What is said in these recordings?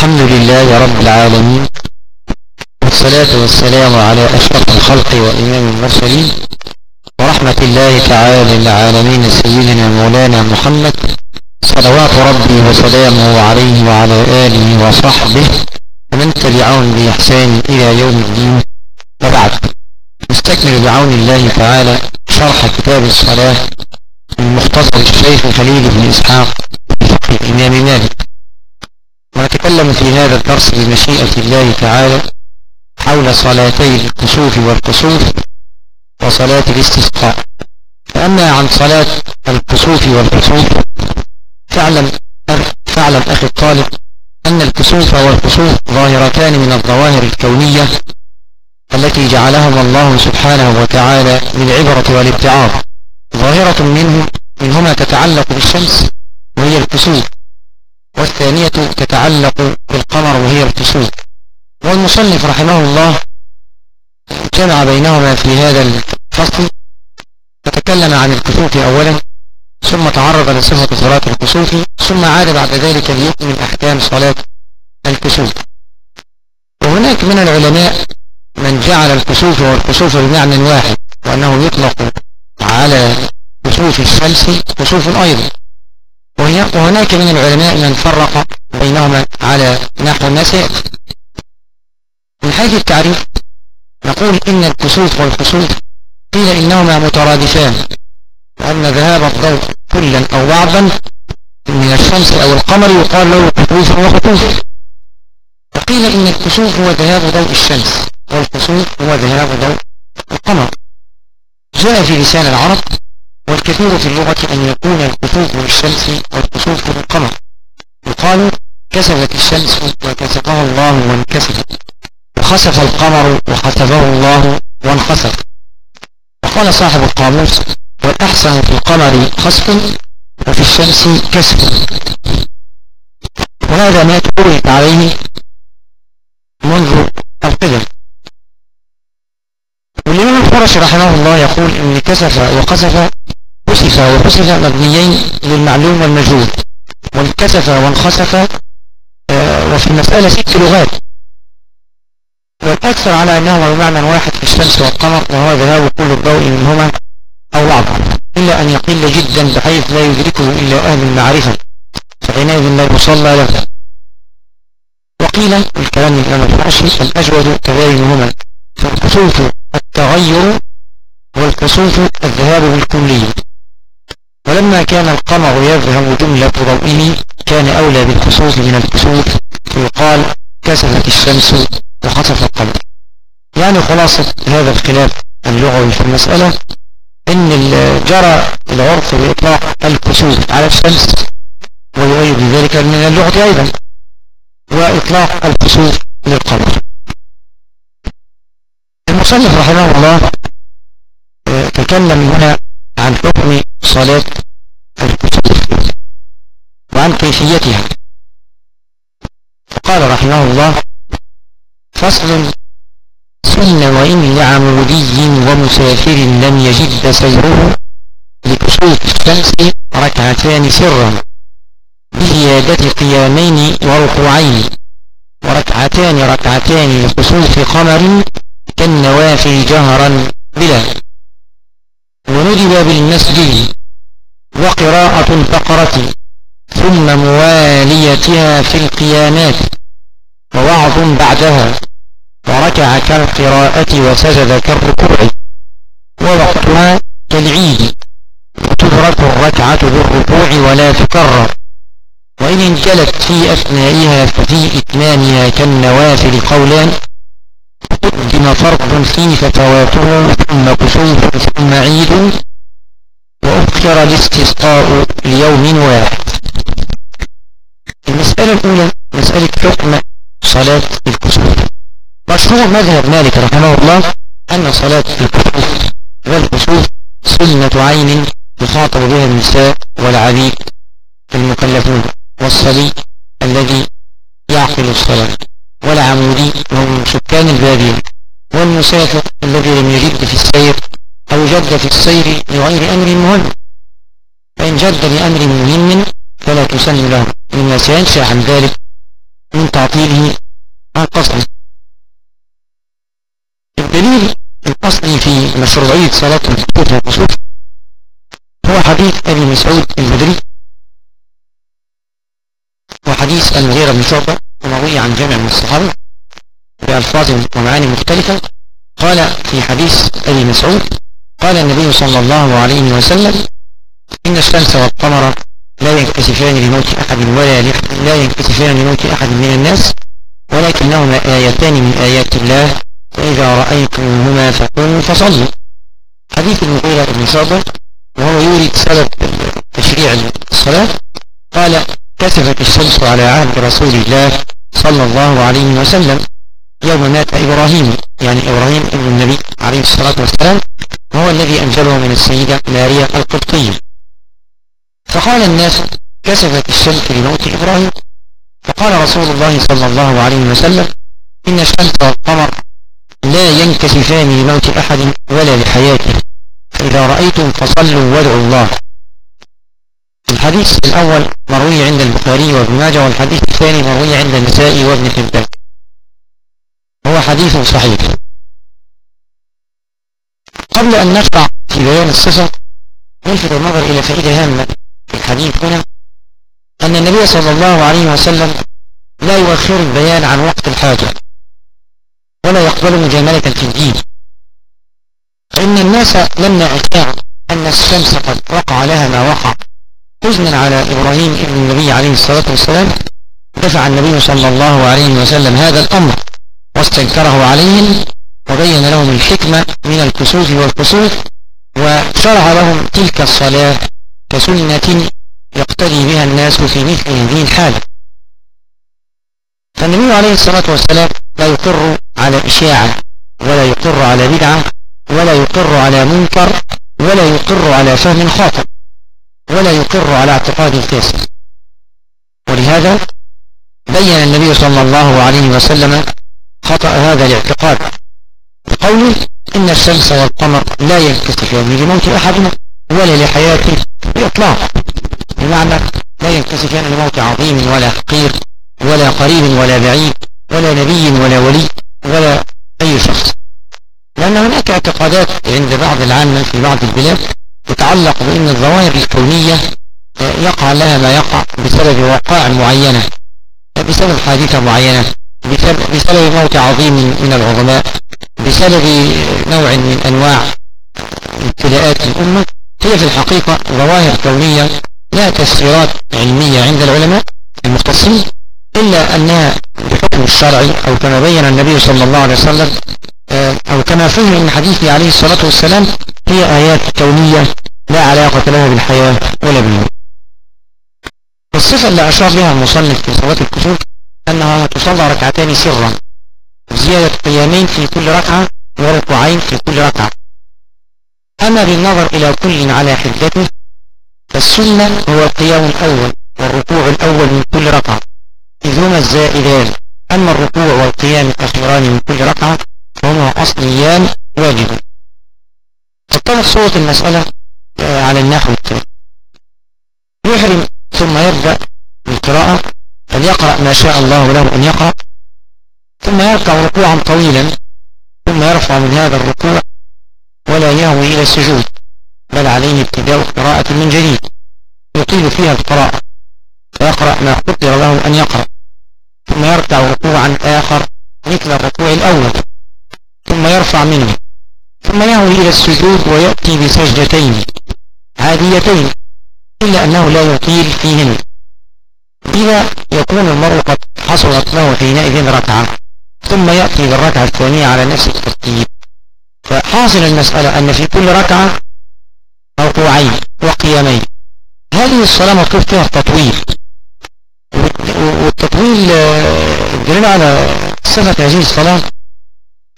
الحمد لله رب العالمين والصلاة والسلام على أشرف الخلق وإمام المرسلين ورحمة الله تعالى للعالمين سيدنا مولانا محمد صلوات ربي وسلامه عليه وعلى آله وصحبه ومن تبعهم بإحسان إلى يوم الدين. وبعد نستكمل بعون الله تعالى شرح كتاب الصلاة من مختصر الشيخ خليل بن إسحاق الإمام مالك. ونتكلم في هذا الدرس بمشيئة الله تعالى حول صلاتي الكسوف والكسوف وصلاة الاستسقاء. فأما عن صلاة الكسوف والكسوف فاعلم فاعلم أخي الطالب أن الكسوف والكسوف ظاهرتان من الظواهر الكونية التي جعلهما الله سبحانه وتعالى للعبرة والابتعاض ظاهرة منه منهما تتعلق بالشمس وهي الكسوف. والثانية تتعلق بالقمر وهي الكسوف والمصنف رحمه الله جمع بينهما في هذا الفصل فتكلم عن الكسوف أولا ثم تعرض لصفة صلاة الكسوف ثم عاد بعد ذلك ليكمل أحكام صلاة الكسوف وهناك من العلماء من جعل الكسوف والكسوف بمعنى واحد وأنه يطلق على كسوف الشمس كسوف أيضا. وهناك من العلماء من فرق بينهما على نحو النساء من حيث التعريف نقول إن الكسوف والكسوف قيل إنهما مترادفان وأن ذهاب الضوء كلا أو بعضا من الشمس أو القمر يقال له كسوف وخطوف وقيل إن الكسوف هو ذهاب ضوء الشمس والكسوف هو ذهاب ضوء القمر. جاء في لسان العرب والكثير في اللغة أن يكون الكسوف للشمس والكسوف للقمر. يقال كسفت الشمس وكسفها الله وانكسفت وخسف القمر وخسفه الله وانخسف وقال صاحب القاموس والأحسن في القمر خسف وفي الشمس كسف وهذا ما تقول عليه منذ القدم والإمام الفرش رحمه الله يقول إن كسف وقسف كسف وكسف مبنيين للمعلوم والمجهول والكسف وانخسف آه، وفي المسألة ست لغات. والأكثر على أنهما بمعنى واحد في الشمس والقمر وهو ذهاب كل الضوء منهما أو بعض إلا أن يقل جدا بحيث لا يدركه إلا أهل المعرفة فحينئذ لا يصلى له. وقيل الكلام الإمام الفرشي الأجود تباينهما فالكسوف التغير والكسوف الذهاب بالكلي ولما كان القمر يذهب جملة ضوئه كان أولى بالكسوف من الكسوف فيقال كسفت الشمس وخسف القمر. يعني خلاصة هذا الخلاف اللغوي في المسألة إن جرى العرف بإطلاق الكسوف على الشمس ويؤيد ذلك من اللغة أيضا وإطلاق الكسوف للقمر. المصنف رحمه الله آه، تكلم هنا عن حكم صلاة الكسوف وعن كيفيتها. قال رحمه الله فصل سن وإن لعمودي ومسافر لم يجد سيره لكسوف الشمس ركعتان سرا بزيادة قيامين وركوعين وركعتان ركعتان لكسوف قمر كالنوافل جهرا بلا وندب بالمسجد وقراءة البقرة ثم مواليتها في القيامات ووعظ بعدها وركع كالقراءة وسجد كالركوع ووقتها كالعيد وتدرك الركعة بالركوع ولا تكرر وإن انجلت في أثنائها ففي إتمامها كالنوافل قولان. قدم فرض فيه ففواته ثم كسوف ثم عيد وأخر الاستسقاء ليوم واحد. المسألة الأولى مسألة حكم صلاة الكسوف. مشروع مذهب مالك رحمه الله أن صلاة الكسوف والكسوف سنة عين يخاطب بها النساء والعبيد المكلفون والصبي الذي يعقل الصلاة والعمودي وهو سكان البادية والمسافر الذي لم يجد في السير أو جد في السير لغير أمر مهم. فإن جد لأمر مهم فلا تسن له. مما سينشأ عن ذلك من تعطيله عن قصده. الدليل الأصلي في مشروعية صلاة الكسوف والكسوف هو حديث أبي مسعود البدري وحديث المغيرة بن شعبة ومروي عن جمع من الصحابة. بألفاظ ومعاني مختلفة. قال في حديث أبي مسعود قال النبي صلى الله عليه وسلم إن الشمس والقمر لا ينكسفان لموت أحد ولا لا ينكسفان لموت أحد من الناس ولكنهما آيتان من آيات الله فإذا رأيتموهما فقوموا فصلوا. حديث المغيرة بن شعبة وهو يورد سبب تشريع الصلاة قال كسفت الشمس على عهد رسول الله صلى الله عليه وسلم. يوم مات إبراهيم يعني إبراهيم ابن النبي عليه الصلاة والسلام وهو الذي أنزله من السيدة ماريا القبطية. فقال الناس كسفت الشمس لموت إبراهيم. فقال رسول الله صلى الله عليه وسلم إن الشمس والقمر لا ينكسفان لموت أحد ولا لحياته فإذا رأيتم فصلوا وادعوا الله. الحديث الأول مروي عند البخاري وابن ماجه والحديث الثاني مروي عند النسائي وابن حبان. هو حديث صحيح. قبل أن نشرع في بيان الصفة نلفت النظر إلى فائدة هامة الحديث هنا أن النبي صلى الله عليه وسلم لا يؤخر البيان عن وقت الحاجة ولا يقبل مجاملة في الدين. فإن الناس لما أتاعوا أن الشمس قد وقع لها ما وقع حزنا على إبراهيم ابن النبي عليه الصلاة والسلام دفع النبي صلى الله عليه وسلم هذا الأمر. واستنكره عليهم وبين لهم الحكمة من الكسوف والكسوف وشرع لهم تلك الصلاة كسنة يقتدي بها الناس في مثل هذه الحالة فالنبي عليه الصلاة والسلام لا يقر على إشاعة ولا يقر على بدعة ولا يقر على منكر ولا يقر على فهم خاطئ ولا يقر على اعتقاد فاسد ولهذا بين النبي صلى الله عليه وسلم خطأ هذا الاعتقاد بقوله إن الشمس والقمر لا ينكسفان لموت أحدنا ولا لحياته بإطلاق. بمعنى لا ينكسفان لموت عظيم ولا حقير ولا قريب ولا بعيد ولا نبي ولا ولي ولا أي شخص. لأن هناك اعتقادات عند بعض العامة في بعض البلاد تتعلق بأن الظواهر الكونية يقع لها ما يقع بسبب وقائع معينة بسبب حادثة معينة. بسبب موت عظيم من العظماء بسبب نوع من أنواع ابتلاءات الأمة. هي في الحقيقة ظواهر كونية لا تفسيرات علمية عند العلماء المختصين إلا أنها بحكم الشرعي أو كما بين النبي صلى الله عليه وسلم آه، أو كما فهم من حديثه عليه الصلاة والسلام هي آيات كونية لا علاقة لها بالحياة ولا بالموت. الصفة اللي أشار بها المصنف في صلاة الكسوف أنها تصلى ركعتين سرا. زيادة قيامين في كل ركعة وركوعين في كل ركعة. أما بالنظر إلى كل على حدته فالسنة هو القيام الأول والركوع الأول من كل ركعة. إذ هما الزائدان. أما الركوع والقيام الأخيران من كل ركعة فهما أصليان واجب تتطرق صورة المسألة آه، على النحو التالي. يحرم ثم يبدأ بالقراءة فليقرأ ما شاء الله له أن يقرأ ثم يركع ركوعا طويلا ثم يرفع من هذا الركوع ولا يهوي إلى السجود بل عليه ابتداء قراءة من جديد. يطيل فيها القراءة فيقرأ ما قدر له أن يقرأ. ثم يركع ركوعا آخر مثل الركوع الأول ثم يرفع منه ثم يهوي إلى السجود ويأتي بسجدتين عاديتين إلا أنه لا يطيل فيهن. إذا يكون المرء قد حصلت له حينئذ ركعة ثم يأتي بالركعة الثانية على نفس الترتيب. فحاصل المسألة أن في كل ركعة ركوعين وقيامين. هذه الصلاة مطلوب فيها التطويل. والتطويل الدليل على صفة هذه الصلاة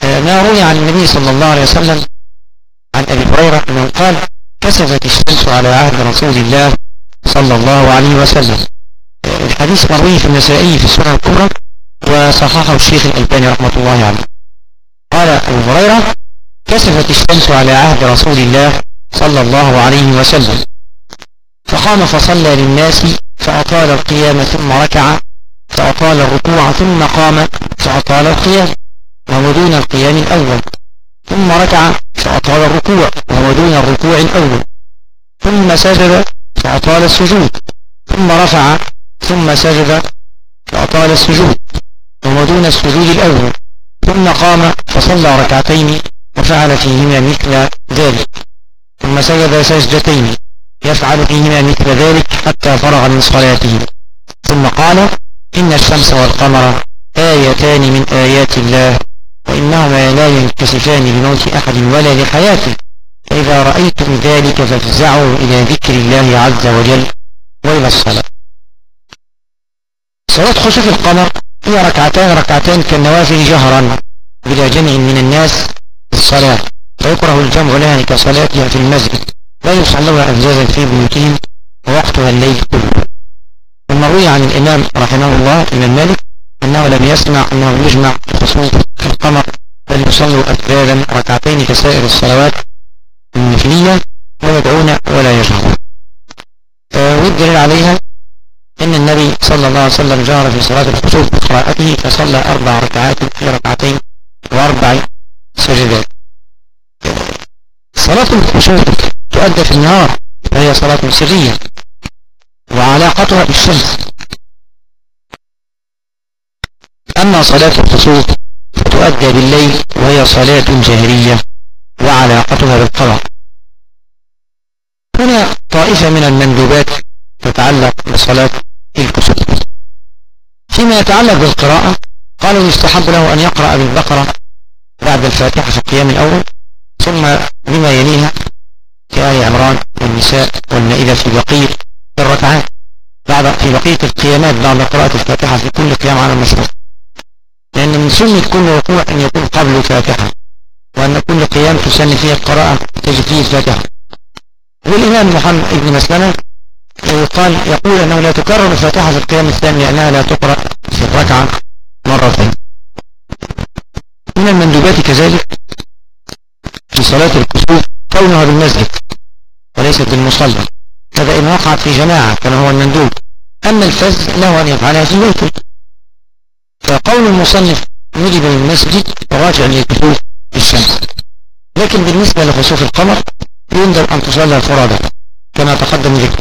ما روي عن النبي صلى الله عليه وسلم عن أبي هريرة أنه قال كسفت الشمس على عهد رسول الله صلى الله عليه وسلم. الحديث مروي في النسائي في السنة الكبرى وصححه الشيخ الألباني رحمة الله عليه. قال أبو هريرة كسفت الشمس على عهد رسول الله صلى الله عليه وسلم. فقام فصلى للناس فأطال القيام ثم ركع فأطال الركوع ثم قام فأطال القيام وهو دون القيام الأول. ثم ركع فأطال الركوع وهو دون الركوع الأول. ثم سجد فأطال السجود. ثم رفع ثم سجد فأطال السجود وهو دون السجود الأول ثم قام فصلى ركعتين وفعل فيهما مثل ذلك. ثم سجد سجدتين يفعل فيهما مثل ذلك حتى فرغ من صلاته. ثم قال إن الشمس والقمر آيتان من آيات الله وإنهما لا ينكسفان لموت أحد ولا لحياته. فإذا رأيتم ذلك فافزعوا إلى ذكر الله عز وجل. وإلى الصلاة. صلاة خسوف القمر هي ركعتان ركعتان كالنوافل جهرا بلا جمع من الناس الصلاة فيكره الجمع لها كصلاتها في المسجد لا يصلون أجازا في بيوتهم ووقتها الليل كله. المروي عن الإمام رحمه الله الإمام مالك أنه لم يسمع أنه يجمع خصوص القمر بل يصلوا أفذاذا ركعتين كسائر الصلوات المثلية ويدعون ولا يجهرون والدليل عليها أن النبي صلى الله عليه وسلم جهر في صلاة الخصوص بقراءته فصلى أربع ركعات في ركعتين وأربع سجدات. صلاة الخشوع تؤدى في النهار فهي صلاة سرية وعلاقتها بالشمس. أما صلاة الخصوص فتؤدى بالليل وهي صلاة جهرية وعلاقتها بالقمر. هنا طائفة من المندوبات تتعلق بصلاة فيما يتعلق بالقراءة قالوا يستحب له أن يقرأ بالبقرة بعد الفاتحة في القيام الأول ثم بما يليها كآية عمران والنساء والمائدة في بقية الركعات. بعد في بقية القيامات بعد قراءة الفاتحة في كل قيام على المشروع لأن من سنة كل ركوع أن يكون قبل الفاتحة وأن كل قيام تسن فيه القراءة تجد فيه الفاتحة. والإمام محمد بن مسلمة قال يقول أنه لا تكرر الفاتحة في القيام الثاني لأنها لا تقرأ في الركعة مرتين من المندوبات كذلك في صلاة الكسوف كونها بالمسجد وليست بالمصلى. هذا إن وقعت في جماعة كما هو المندوب. أما الفز له أن يفعلها في بيته فقول المصنف نجب المسجد راجع لكسوف الشمس لكن بالنسبة لخسوف القمر يندب أن تصلى فرادة كما تقدم ذكر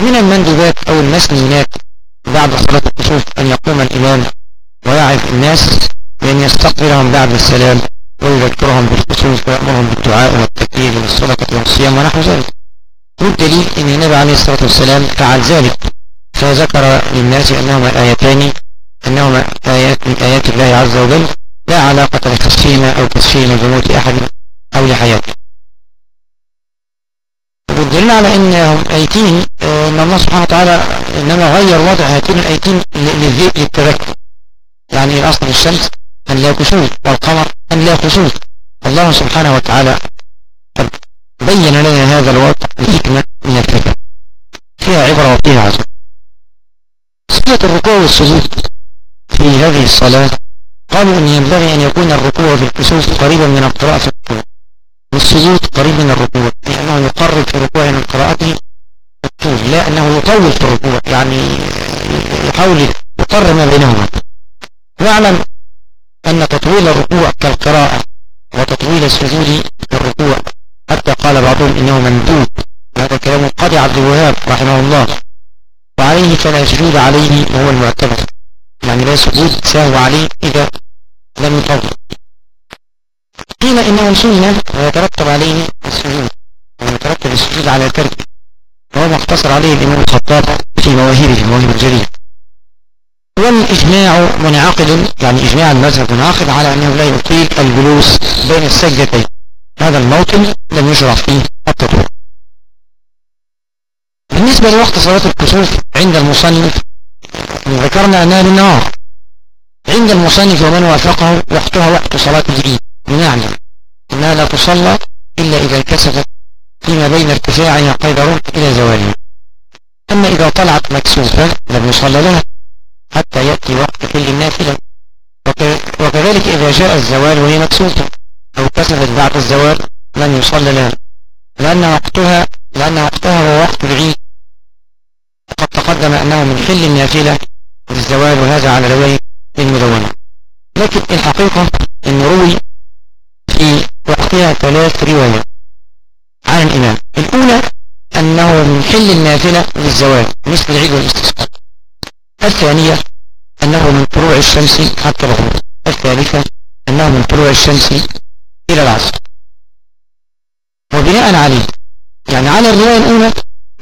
من المندوبات أو المسنينات بعد صلاة الكسوف أن يقوم الإمام ويعظ الناس بأن يستقبلهم بعد السلام ويذكرهم بالكسوف ويأمرهم بالدعاء والتكبير والصدقة والصيام ونحو ذلك. والدليل أن النبي عليه الصلاة والسلام فعل ذلك فذكر للناس أنهما آيتان أنهما آيات من آيات الله عز وجل لا علاقة لخصفهما أو كسفهما بموت أحد أو لحياته. والدليل على أنهم آيتين أن الله سبحانه وتعالى إنما غير وضع هاتين الآيتين للتذكر يعني الأصل الشمس أن لا كسوف والقمر أن لا خسوف الله سبحانه وتعالى بين لنا هذا الوضع بحكمة من الفكر فيها عبرة وفيها عزم. صلاة الركوع والسجود في هذه الصلاة قالوا أن ينبغي أن يكون الركوع في الكسوف قريبا من القراءة في الركوع والسجود قريب من الركوع. يقرب في الركوع من قراءته الطول لا أنه يطول في الركوع يعني يحاول يقرب ما بينهما. واعلم أن تطويل الركوع كالقراءة وتطويل السجود كالركوع. حتى قال بعضهم إنه مندوب. هذا كلام القاضي عبد الوهاب رحمه الله. وعليه فلا سجود عليه وهو المعتبر. يعني لا سجود سهو عليه إذا لم يطول. قيل إنه سنة ويترتب عليه السجود. السجود على ترك وهو ما اقتصر عليه الإمام الخطاب في مواهبه مواهب الجليل. والإجماع منعقد يعني إجماع المذهب منعقد على أنه لا يطيل الجلوس بين السجدتين. هذا الموطن لم يشرع فيه التطوير بالنسبة لوقت صلاة الكسوف عند المصنف ذكرنا أنها للنهار عند المصنف ومن وافقه وقتها وقت صلاة العيد بمعنى أنها لا تصلى إلا إذا انكسفت فيما بين ارتفاعها قيد رمح إلى زوالها أما إذا طلعت مكسوفة لم يصلى لها حتى يأتي وقت كل النافلة وكذلك إذا جاء الزوال وهي مكسوفة أو كسفت بعد الزوال لن يصلى لها. لأن وقتها لأن وقتها هو وقت العيد. وقد تقدم أنه من حل النافلة للزوال وهذا على رواية المدونة لكن الحقيقة أن روي في وقتها ثلاث روايات. أنه من حل النافلة للزوال مثل العيد والاستسقاء. الثانية أنه من طلوع الشمس حتى الغروب. الثالثة أنه من طلوع الشمس إلى العصر. وبناء عليه يعني على الرواية الأولى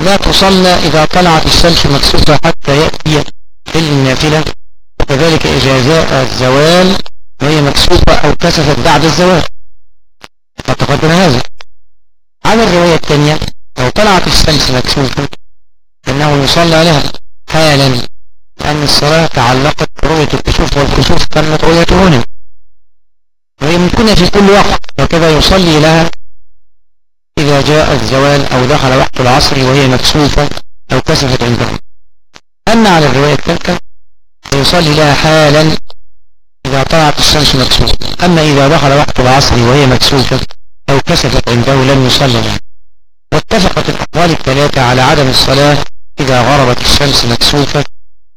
لا تصلى إذا طلعت الشمس مكسوفة حتى يأتي حل النافلة. وكذلك إذا جاء الزوال وهي مكسوفة أو كسفت بعد الزوال. فتقدم هذا. على الرواية الثانية طلعت الشمس مكسوفة فإنه يصلى لها حالا لأن الصلاة تعلقت برؤية الكسوف والكسوف تمت رؤيته هنا وهي ممكنة في كل وقت وكذا يصلي لها إذا جاء الزوال أو دخل وقت العصر وهي مكسوفة أو كسفت عندهم. أما على الرواية الثالثة فيصلي لها حالا إذا طلعت الشمس مكسوفة. أما إذا دخل وقت العصر وهي مكسوفة أو كسفت عنده لم يصلي لها. واتفقت الأقوال الثلاثة على عدم الصلاة إذا غربت الشمس مكسوفة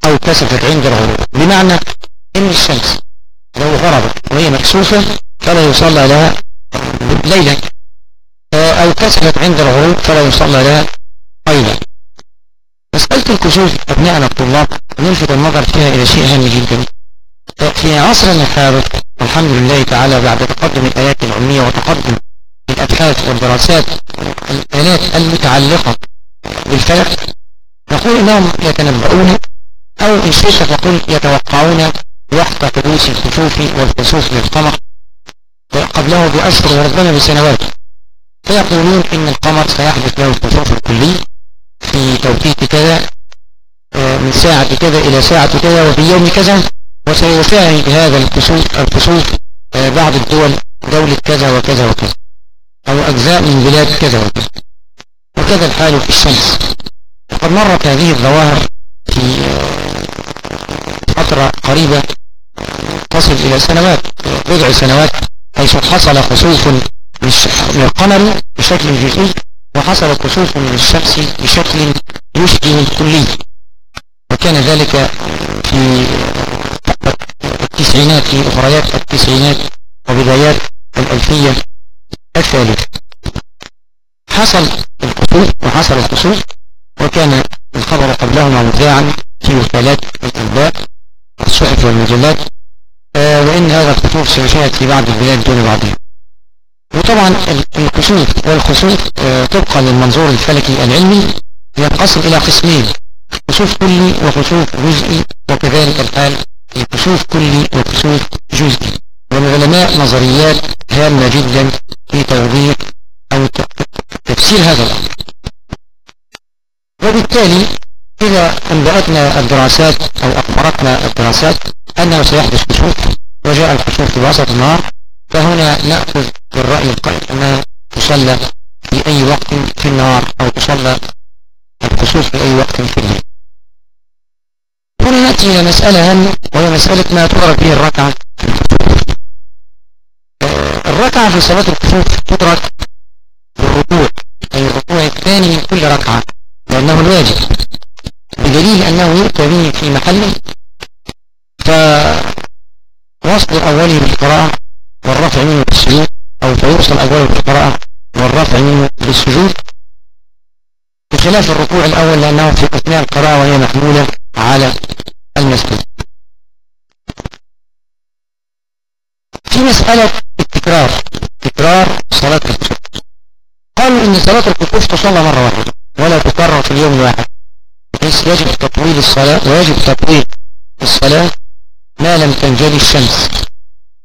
أو كسفت عند الغروب. بمعنى إن الشمس لو غربت وهي مكسوفة فلا يصلى لها ليلا. أو كسفت عند الغروب فلا يصلى لها أيضا. مسألة الكسوف أبناءنا الطلاب نلفت النظر فيها إلى شيء هام جدا. في عصرنا الحالي الحمد لله تعالى بعد تقدم الآيات العلمية وتقدم الأبحاث والدراسات الآلات المتعلقة بالفلك نقول إنهم يتنبؤون أو إن شئت فقل يتوقعون وقت حدوث الكسوف والكسوف للقمر قبله بأشهر وربما بسنوات. فيقولون إن القمر سيحدث له الكسوف الكلي في توقيت كذا آه، من ساعة كذا إلى ساعة كذا وفي يوم كذا وسيشاهد هذا الكسوف الكسوف آه، بعض الدول دولة كذا وكذا وكذا. أو أجزاء من بلاد كذا وكذا وكذا الحال في الشمس. وقد مرت هذه الظواهر في فترة قريبة تصل إلى سنوات بضع سنوات حيث حصل خسوف للقمر بشكل جزئي وحصل كسوف للشمس بشكل يشبه الكلي وكان ذلك في التسعينات في أخريات التسعينات وبدايات الألفية. الثالثة حصل الكسوف وحصل الكسوف وكان الخبر قبلهما مذاعا في وكالات الأنباء والصحف والمجلات آه وإن هذا الكسوف سيشاهد في بعض البلاد دون بعضها. وطبعا الكسوف والخسوف آه طبقا للمنظور الفلكي العلمي ينقسم إلى قسمين كسوف كلي وكسوف جزئي وكذلك الحال الكسوف كلي وكسوف جزئي. والعلماء نظريات هامة جدا في توضيح أو تفسير هذا الأمر. وبالتالي إذا أنبأتنا الدراسات أو أخبرتنا الدراسات أنه سيحدث كسوف وجاء الكسوف في وسط النهار فهنا نأخذ بالرأي القائل أنها تصلى في أي وقت في النهار أو تصلى الكسوف في أي وقت في الليل هنا نأتي إلى مسألة هامة وهي مسألة ما تدرك به الركعة. الركعة في صلاة الكسوف تدرك بالركوع. أي الركوع الثاني من كل ركعة لأنه الواجب. بدليل أنه يؤتى به في محله فوصل أوله بالقراءة والرفع منه بالسجود أو فيوصل أوله بالقراءة والرفع منه بالسجود. بخلاف الركوع الأول لأنه في أثناء القراءة وهي محمولة على المسجد في مسألة التكرار تكرار صلاة الكسوف قالوا إن صلاة الكسوف تصلى مرة واحدة ولا تكرر في اليوم الواحد. بحيث يجب تطويل الصلاة ويجب تطويل الصلاة ما لم تنجلي الشمس.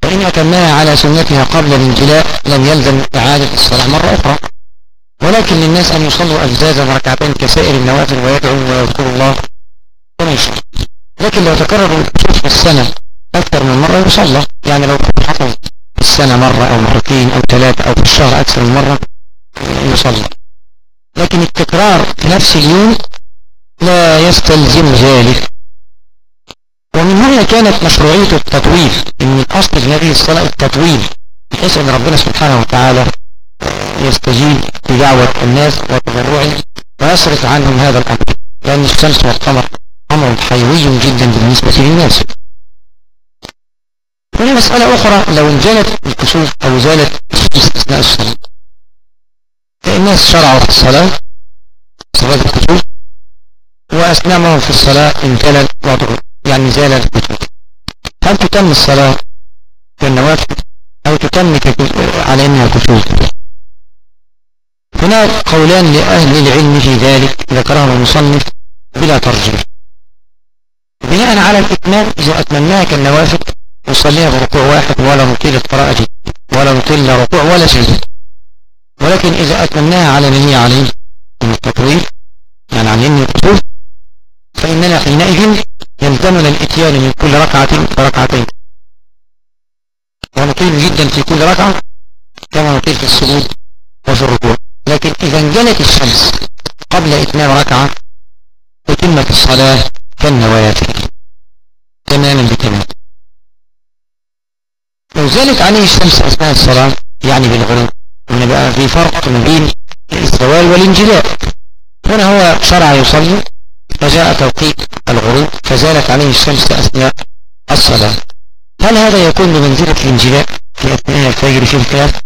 فإن أتمها على سنتها قبل الانجلاء لم يلزم إعادة الصلاة مرة أخرى. ولكن للناس أن يصلوا أجزازا ركعتين كسائر النوافل ويدعوا ويذكروا الله. كما يشاء لكن لو تكرر الكسوف في السنة أكثر من مرة يصلى. يعني لو حصل في السنة مرة أو مرتين أو ثلاثة أو في الشهر أكثر من مرة يصلى لكن التكرار في نفس اليوم لا يستلزم ذلك. ومن هنا كانت مشروعية التطويل إن الأصل في هذه الصلاة التطويل بحيث أن ربنا سبحانه وتعالى يستجيب لدعوة الناس وتضرعهم ويصرف عنهم هذا الأمر. لأن الشمس والقمر أمر حيوي جدا بالنسبة للناس. هنا مسألة أخرى لو انجلت الكسوف أو زالت الشمس أثناء الصلاة الناس شرعوا في الصلاة صلاة الكسوف وأثناء ما هم في الصلاة انجلت وضعوا يعني زال الكسوف هل تتم الصلاة كالنوافل أو تتم على أنها كسوف هناك قولان لأهل العلم في ذلك ذكرهم المصنف بلا ترجيح بناء على الإتمام إذا أتممناها كالنوافل نصليها بركوع واحد ولا نطيل القراءة ولا نطيل ركوع ولا سجود. ولكن إذا أتممناها على من هي عليه من التطويل يعني عن يمين الأصول فإننا حينئذ يلزمنا الإتيان من كل ركعة فركعتين ونطيل جدا في كل ركعة كما نطيل في السجود وفي الركوع. لكن إذا انجلت الشمس قبل إتمام ركعة أتمت الصلاة كالنوافل تماما بتمام. لو زالت عليه الشمس أثناء الصلاة يعني بالغروب. هنا بقى في فرق ما بين الزوال والانجلاء هنا هو شرع يصلي فجاء توقيت الغروب فزالت عليه الشمس أثناء الصلاة. هل هذا يكون بمنزلة الانجلاء في أثناء الفجر في الخلاف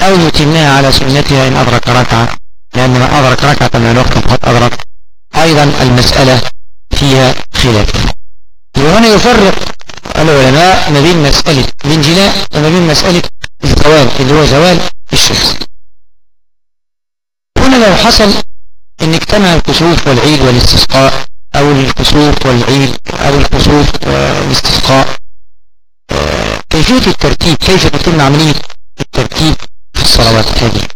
أو يتمها على سنتها إن أدرك ركعة؟ لأن من أدرك ركعة من الوقت فقد أدرك أيضا المسألة فيها خلاف. وهنا يفرق العلماء ما بين مسألة الانجلاء وما بين مسألة الزوال اللي هو زوال الشمس هنا لو حصل إن اجتمع الكسوف والعيد والاستسقاء أو الكسوف والعيد أو الكسوف والاستسقاء كيفية الترتيب؟ كيف تتم عملية الترتيب في الصلوات هذه؟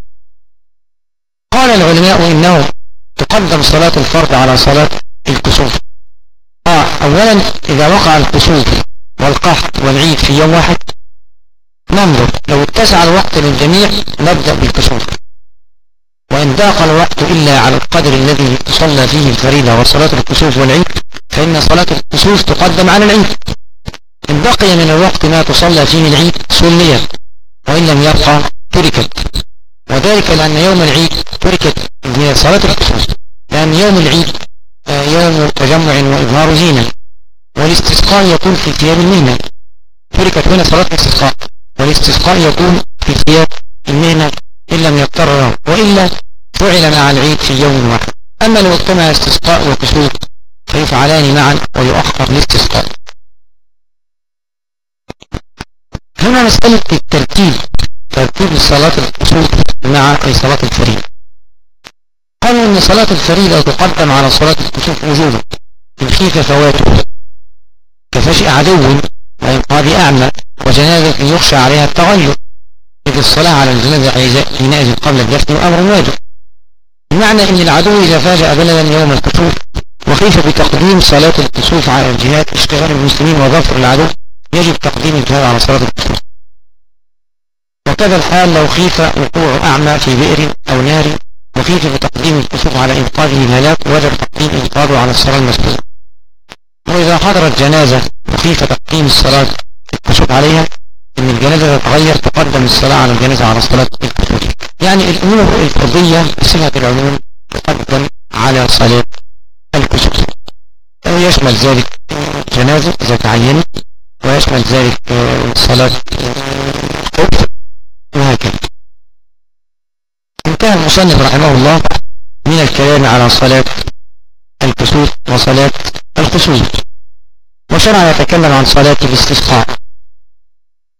قال العلماء إنه تقدم صلاة الفرض على صلاة الكسوف. آه أولا إذا وقع الكسوف والقحط والعيد في يوم واحد ننظر لو اتسع الوقت للجميع نبدأ بالكسوف وإن ضاق الوقت إلا على القدر الذي تصلى فيه الفريضة وصلاة الكسوف والعيد فإن صلاة الكسوف تقدم على العيد. إن بقي من الوقت ما تصلى فيه العيد صلي وإن لم يبقى تركت. وذلك لأن يوم العيد تركت صلاة الكسوف لأن يوم العيد آه، يوم تجمع وإظهار زينة. والاستسقاء يكون في ثياب المهنة. تركت هنا صلاة الاستسقاء. والاستسقاء يكون في ثياب المهنة إن لم يضطر وإلا فعل مع العيد في يوم واحد. أما لو اجتمع استسقاء وكسوف فيفعلان معا ويؤخر الاستسقاء. هنا مسألة الترتيب ترتيب صلاة الكسوف مع صلاة الفريضة. قالوا إن صلاة الفريضة تقدم على صلاة الكسوف وجوبا إن خيف فواته كفشئ عدو وإنقاذ أعمى وجنازة يخشى عليها التغير إذ الصلاة على الجنازة حينئذ قبل الدفن أمر واجب بمعنى أن العدو إذا فاجأ بلدا يوم الكسوف وخيف بتقديم صلاة الكسوف على الجهات اشتغال المسلمين وظفر العدو يجب تقديم الجهاد على صلاة الكسوف. وكذا الحال لو خيف وقوع أعمى في بئر أو نار وخيف بتقديم الكسوف على إنقاذه الهلاك وجب تقديم إنقاذه على الصلاة المسلومة وإذا حضرت جنازة وخيف تقديم الصلاة الكسوف عليها؟ إن الجنازة تتغير تقدم الصلاة على الجنازة على صلاة الكسوف يعني الأمور الفرضية بصفة العموم تقدم على صلاة الكسوف ويشمل ذلك جنازة إذا تعينت ويشمل ذلك صلاة الخبز وهكذا. انتهى المصنف رحمه الله من الكلام على صلاة الكسوف وصلاة الخسوف. وشرع يتكلم عن صلاة الاستسقاء.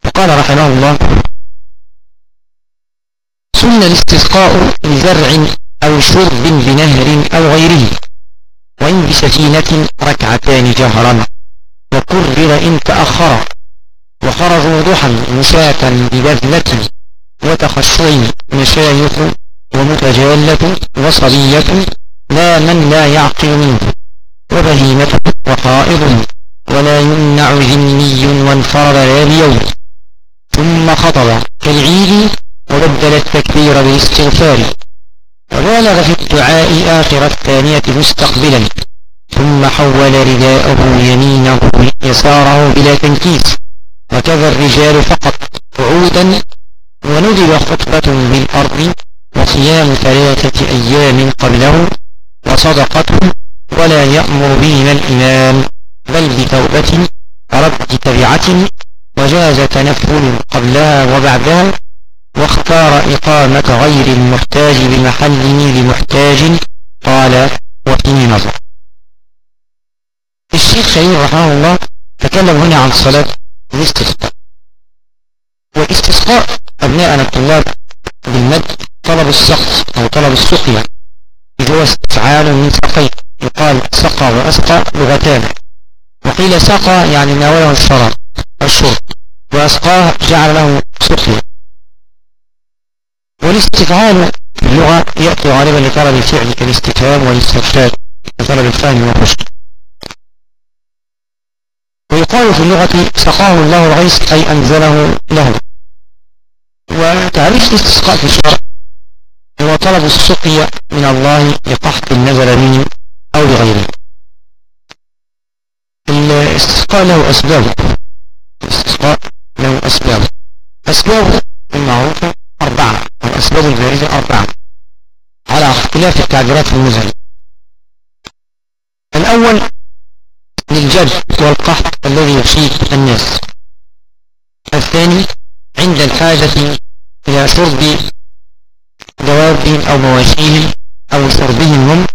وقال رحمه الله سن الاستسقاء لزرع أو شرب بنهر أو غيره وإن بسفينة ركعتان جهرا وكرر إن تأخر وخرجوا ضحى مشاة ببذلة وتخشع مشايخ ومتجالة وصبية لا من لا يعقل منه وبهيمة وقائض ولا يمنع ذني وانفرد لا بيوم ثم خطب كالعيد وبدل التكبير بالاستغفار. وبالغ في الدعاء آخر الثانية مستقبلا. ثم حول رداءه يمينه يساره بلا تنكيس. وكذا الرجال فقط قعودا. وندب خطبة بالأرض وصيام ثلاثة أيام قبله. وصدقة ولا يأمر بهما الإمام. بل بتوبة رد تبعة وجاز تنفل قبلها وبعدها واختار إقامة غير المحتاج بمحله لمحتاج قال وفيه نظر. الشيخ شهير رحمه الله تكلم هنا عن صلاة الاستسقاء. والاستسقاء أبناءنا الطلاب بالمد طلب السقط أو طلب السقيا إذ هو استفعال من سقي يقال سقى وأسقى لغتان. وقيل سقى يعني ناوله الشراب الشرب. وأسقاه جعل له سقيا. والاستفعال في اللغة يأتي غالبا لطلب الفعل كالاستفهام والاسترشاد لطلب الفهم والرشد. ويقال في اللغة سقاه الله الغيث أي أنزله له. وتعريف الاستسقاء في الشرع هو طلب السقيا من الله لقحط نزل به أو لغيره الاستسقاء له أسباب. الاستسقاء له أسباب. أسباب المعروفة أربعة الأسباب البارزة أربعة. على اختلاف التعبيرات المزهلة الأول للجد والقحط الذي يصيب الناس. الثاني عند الحاجة إلى شرب دوابهم أو مواشيهم أو شربهم هم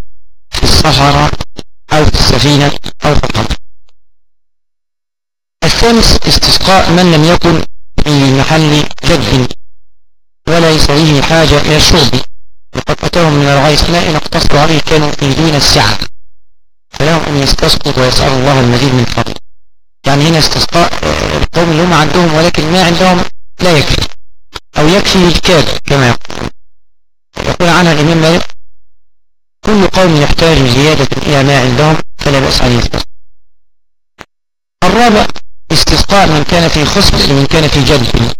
في الصحراء أو في السفينة أو في القبر الثالث استسقاء من لم يكن في محل جد ولا يسعيه حاجة إلى الشرب. وقد أتاهم من الغيث ماء اقتصر عليه كانوا في دون السعة. فلهم أن يستسقط ويسأل الله المزيد من فضله. يعني هنا استسقاء القوم اللي هم عندهم ولكن ما عندهم لا يكفي. أو يكفي الكاد كما يقول يقول عنها الإمام مالك كل قوم يحتاج زيادة إلى ما عندهم فلا بأس أن يستسقى الرابع استسقاء من كان في خصب ومن كان في جد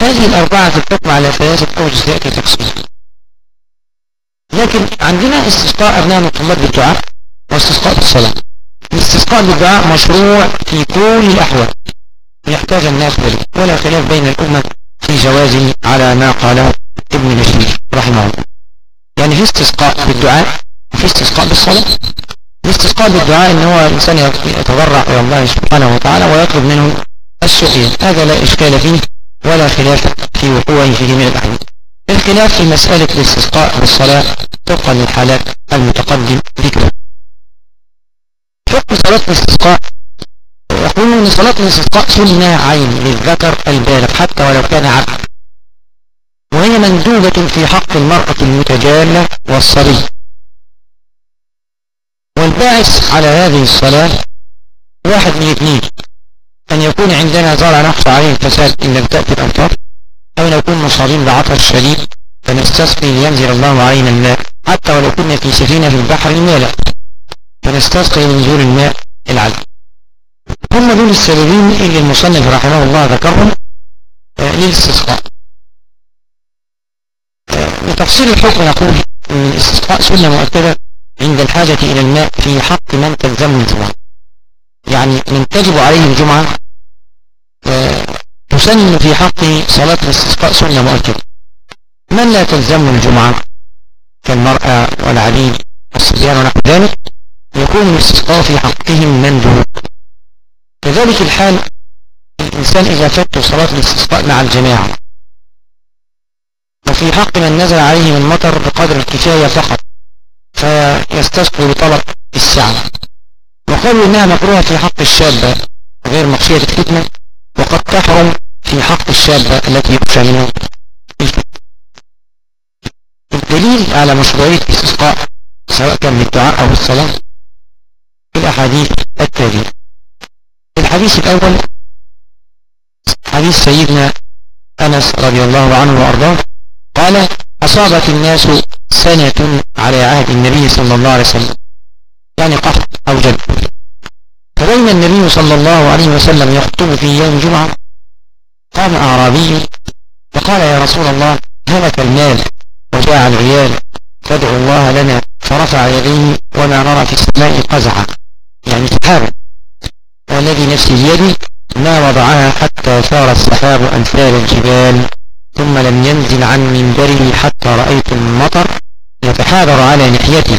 هذه الأربعة تطلق على ثلاثة أوجه تأتي تفصيل لكن عندنا استسقاء أبناء الطلاب بالدعاء واستسقاء بالصلاة الاستسقاء بالدعاء مشروع في كل الأحوال. يحتاج الناس إليه ولا خلاف بين الأمة في جوازه على ما قاله ابن بشير رحمه الله. يعني في استسقاء بالدعاء وفي استسقاء بالصلاة. الاستسقاء بالدعاء إن هو الإنسان يتضرع إلى الله سبحانه وتعالى ويطلب منه السقيا هذا لا إشكال فيه ولا خلاف في وقوعه في جميع الأحوال. الخلاف في مسألة الاستسقاء بالصلاة طبقا للحالات المتقدم ذكرها حكم صلاة الاستسقاء يقولون إن صلاة الاستسقاء سنة عين للذكر البالغ حتى ولو كان عبد وهي مندوبة في حق المرأة المتجالة والصبي. والباعث على هذه الصلاة واحد من اثنين أن يكون عندنا زرع نخشى عليه الفساد إن لم تأتي الأمطار أو نكون مصابين بعطش شديد فنستسقي لينزل الله علينا الماء حتى ولو كنا في سفينة في البحر مالح فنستسقي لنزول الماء العذب هم دول السببين اللي المصنف رحمه الله ذكرهم للاستسقاء. لتفصيل الحكم نقول إن الاستسقاء سنة مؤكدة عند الحاجة إلى الماء في حق من تلزم الجمعة. يعني من تجب عليه الجمعة تسن في حق صلاة الاستسقاء سنة مؤكدة من لا تلزم الجمعة؟ كالمرأة والعبيد والصبيان ونحو ذلك يكون الاستسقاء في حقهم مندوب. كذلك الحال الإنسان إذا فات صلاة الاستسقاء مع الجماعة. وفي حق من نزل عليه من مطر بقدر الكفاية فقط. فيستسقي بطلب السعة وقالوا إنها مكروهة في حق الشابة غير مخشية الفتنة وقد تحرم في حق الشابة التي يخشى منها. الدليل على مشروعية الاستسقاء سواء كان بالدعاء أو بالصلاة في الأحاديث التالية. الحديث الأول حديث سيدنا أنس رضي الله عنه وأرضاه قال أصابت الناس سنة على عهد النبي صلى الله عليه وسلم. يعني قحط أو جد. فبين النبي صلى الله عليه وسلم يخطب في يوم جمعة قام أعرابي فقال يا رسول الله هلك المال وجاع العيال فادعوا الله لنا فرفع يديه وما نرى في السماء قزعا يعني سحابا والذي نفسي بيدي ما وضعها حتى ثار السحاب أمثال الجبال ثم لم ينزل عن منبره حتى رأيت المطر يتحاذر على نحيته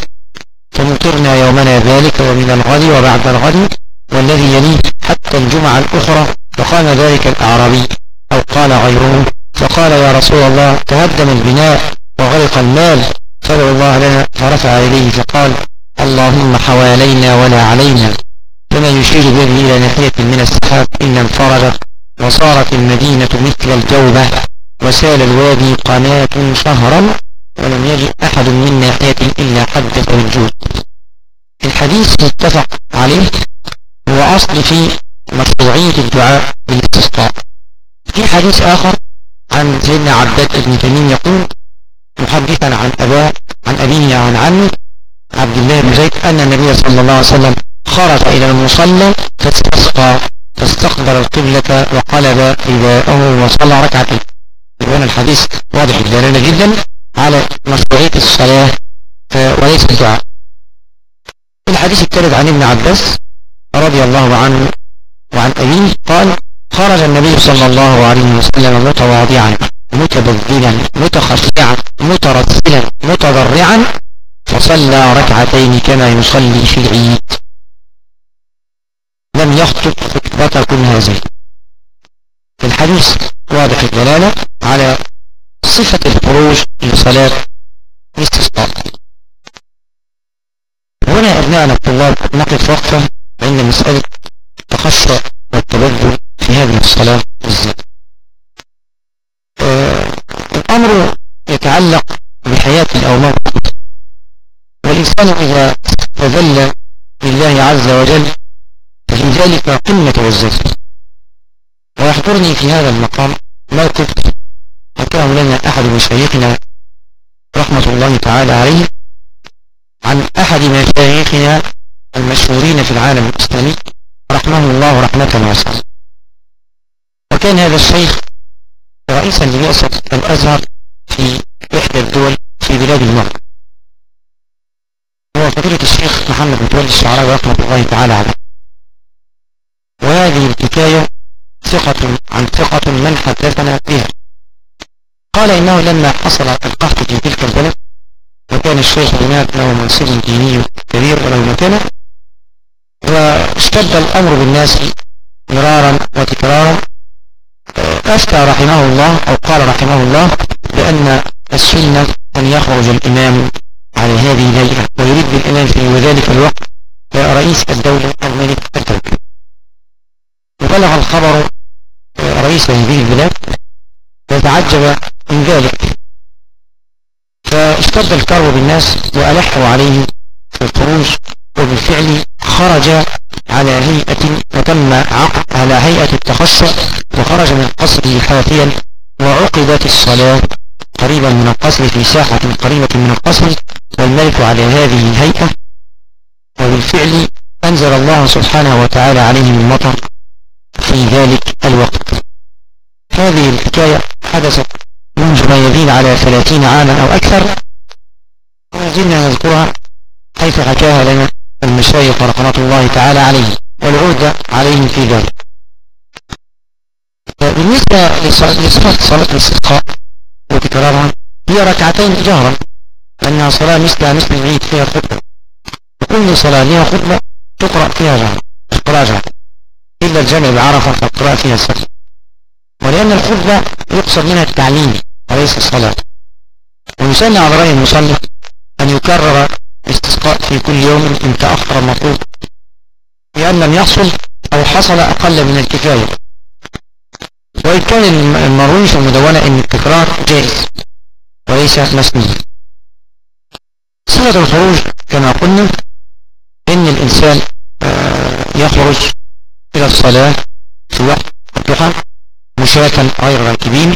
فمطرنا يومنا ذلك ومن الغد وبعد الغد والذي يليه حتى الجمعة الأخرى. فقام ذلك الأعرابي أو قال غيره فقال يا رسول الله تهدم البناء وغرق المال. فدعوا الله لنا فرفع إليه فقال اللهم حوالينا ولا علينا. فما يشير به إلى ناحية من السحاب إن انفرجت وصارت المدينة مثل الجوبة وسال الوادي قناة شهرا. ولم يجد أحد من ناحية إلا حدث بالجود الحديث متفق عليه هو أصل في مشروعية الدعاء بالاستسقاء. في حديث آخر عن سيدنا عباد بن تميم يقول محدثا عن أباه عن أبيه عن عمه عبد الله بن زيد أن النبي صلى الله عليه وسلم خرج إلى المصلى فاستسقى فاستقبل القبلة وقلب رداءه وصلى ركعتين. يبقى الحديث واضح الدلالة جدا. على مشروعية الصلاة وليس الدعاء. الحديث الثالث عن ابن عباس رضي الله عنه وعن أبيه قال خرج النبي صلى الله عليه وسلم متواضعا متبذلا متخشعا مترسلا متضرعا فصلى ركعتين كما يصلي في العيد. لم يخطب خطبة هذه. الحديث واضح الدلالة على صفة الخروج لصلاة الاستسقاء هنا أبناءنا الطلاب نقف وقفة عند مسألة التخشع والتبذل في هذه الصلاة بالذات. آه الأمر يتعلق بحياة أو موت. والإنسان إذا تذل لله عز وجل ففي ذلك قمة الزهد ويحضرني في هذا المقام موقف حكاه لنا أحد مشايخنا رحمة الله تعالى عليه عن أحد مشايخنا المشهورين في العالم الإسلامي رحمه الله رحمة واسعة. وكان هذا الشيخ رئيسا لبعثة الأزهر في إحدى الدول في بلاد المغرب. هو فضيلة الشيخ محمد متولي الشعراوي رحمة الله تعالى عليه. وهذه الحكاية ثقة عن ثقة من حدثنا بها قال إنه لما حصل القحط في تلك البلد وكان الشيخ هناك له منصب ديني كبير وله مكانه واشتد الأمر بالناس مرارا وتكرارا. أفتى رحمه الله أو قال رحمه الله بأن السنة أن يخرج الإمام على هذه الليلة ويريد بالإمام في ذلك الوقت رئيس الدولة الملك الدولة وبلغ الخبر رئيس هذه البلاد وتعجب ذلك فاشتد الكرب بالناس وألحوا عليه في الخروج وبالفعل خرج على هيئة وتم عقد على هيئة التخشع وخرج من قصره حافيا وعقدت الصلاة قريبا من القصر في ساحة قريبة من القصر والملك على هذه الهيئة. وبالفعل أنزل الله سبحانه وتعالى عليهم المطر في ذلك الوقت. هذه الحكاية حدثت منذ ما يزيد على ثلاثين عاما أو أكثر. وزلنا نذكرها حيث حكاها لنا المشايخ ورحمة الله تعالى عليه والعودة عليهم في ذلك. بالنسبة لصلاة صلاة الاستسقاء وتكرارها هي ركعتين جهرا أنها صلاة مثل مثل العيد فيها خطبة. وكل صلاة لها خطبة تقرأ فيها جهرا تقرأ جهرا. إلا الجمع بعرفة فالقراءة فيها السر ولأن الخطبة يقصد منها التعليم. وليس الصلاة ويسن على رأي المصلي أن يكرر الاستسقاء في كل يوم إن تأخر المطلوب لأن لم يحصل أو حصل أقل من الكفاية. وإن كان المروي في المدونة أن التكرار جائز وليس مسنون صلة الخروج كما قلنا إن الإنسان يخرج إلى الصلاة في وقت الضحى مشاة غير راكبين.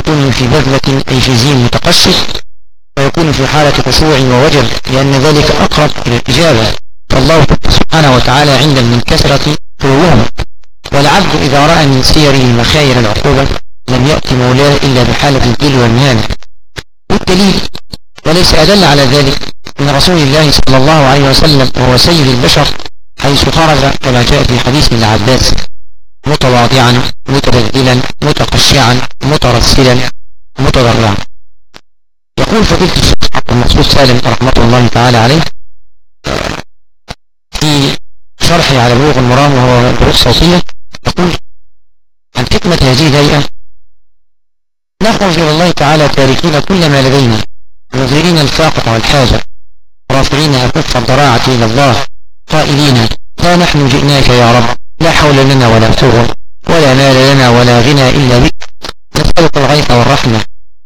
يكون في بذلة أي في زين متقشف ويكون في حالة خشوع ووجل لأن ذلك أقرب إلى الإجابة. فالله سبحانه وتعالى عند من كثرة قلوبهم. والعبد إذا رأى من سيره مخاير العقوبة لم يأتي مولاه إلا بحالة الذل والمهانة والدليل وليس أدل على ذلك من رسول الله صلى الله عليه وسلم وهو سيد البشر حيث خرج كما جاء في حديث ابن عباس. متواضعا متبذلا متخشعا مترسلا متضرعا. يقول فضيلة الشيخ المقصود سالم رحمة الله تعالى عليه في شرحه على بلوغ المرام وهو بلوغ صوتية يقول عن حكمة هذه الهيئة نخرج إلى الله تعالى تاركين كل ما لدينا مظهرين الفاقة والحاجة رافعين أكف الضراعة إلى الله قائلين لا نحن جئناك يا رب لا حول لنا ولا قوة ولا مال لنا ولا غنى إلا بك. نسألك الغيث والرحمة.